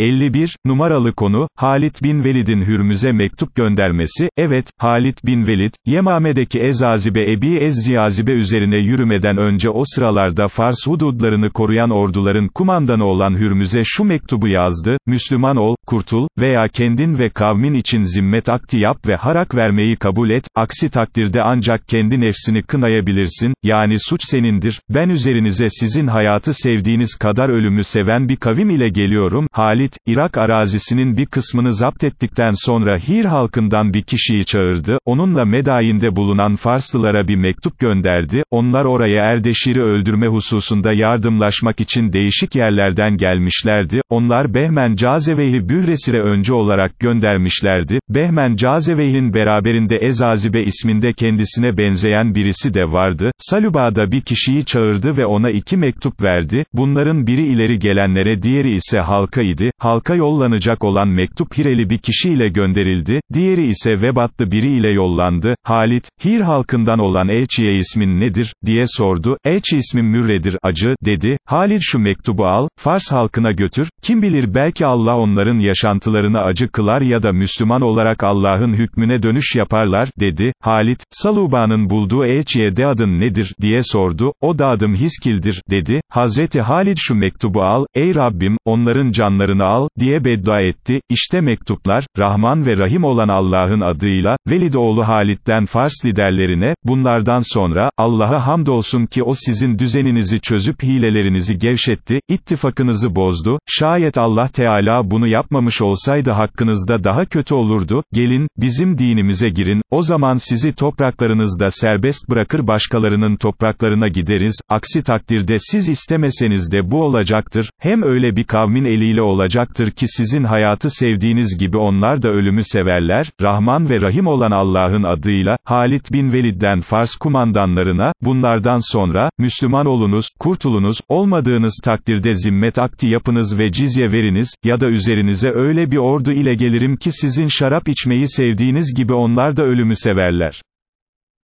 51, numaralı konu, Halit bin Velid'in Hürmüz'e mektup göndermesi, evet, Halit bin Velid, Yemame'deki Ezazibe Ebi Ezziyazibe üzerine yürümeden önce o sıralarda Fars hududlarını koruyan orduların kumandanı olan Hürmüz'e şu mektubu yazdı, Müslüman ol, kurtul, veya kendin ve kavmin için zimmet akti yap ve harak vermeyi kabul et, aksi takdirde ancak kendi nefsini kınayabilirsin, yani suç senindir, ben üzerinize sizin hayatı sevdiğiniz kadar ölümü seven bir kavim ile geliyorum, Halit, Irak arazisinin bir kısmını zapt ettikten sonra Hir halkından bir kişiyi çağırdı, onunla Medayin'de bulunan Farslılara bir mektup gönderdi, onlar oraya Erdeşir'i öldürme hususunda yardımlaşmak için değişik yerlerden gelmişlerdi, onlar Behmen Cazeveyhi Bühresir'e önce olarak göndermişlerdi, Behmen Cazeveyh'in beraberinde Ezazibe isminde kendisine benzeyen birisi de vardı, Saluba'da bir kişiyi çağırdı ve ona iki mektup verdi, bunların biri ileri gelenlere diğeri ise halka idi, halka yollanacak olan mektup Hireli bir kişiyle gönderildi, diğeri ise Vebatlı biri ile yollandı, Halit, Hir halkından olan elçiye ismin nedir, diye sordu, elçi ismim Mürre'dir, acı, dedi, Halit şu mektubu al, Fars halkına götür, kim bilir belki Allah onların yaşantılarını acı kılar ya da Müslüman olarak Allah'ın hükmüne dönüş yaparlar, dedi, Halit, Saluba'nın bulduğu elçiye de adın nedir, diye sordu, o da adım Hiskil'dir, dedi, Hazreti Halid şu mektubu al, ey Rabbim, onların canlarını al, diye beddua etti, işte mektuplar, Rahman ve Rahim olan Allah'ın adıyla, Velid oğlu Halid'den Fars liderlerine, bunlardan sonra, Allah'a hamdolsun ki o sizin düzeninizi çözüp hilelerinizi gevşetti, ittifakınızı bozdu, şayet Allah Teala bunu yapmamış olsaydı hakkınızda daha kötü olurdu, gelin, bizim dinimize girin, o zaman sizi topraklarınızda serbest bırakır başkalarının topraklarına gideriz, aksi takdirde siz istemeseniz de bu olacaktır, hem öyle bir kavmin eliyle olacaktır ki sizin hayatı sevdiğiniz gibi onlar da ölümü severler, Rahman ve Rahim olan Allah'ın adıyla, Halit bin Velid'den Fars kumandanlarına, bunlardan sonra, Müslüman olunuz, kurtulunuz, olmadığınız takdirde zimmet akti yapınız ve cizye veriniz, ya da üzerinize öyle bir ordu ile gelirim ki sizin şarap içmeyi sevdiğiniz gibi onlar da ölümü severler.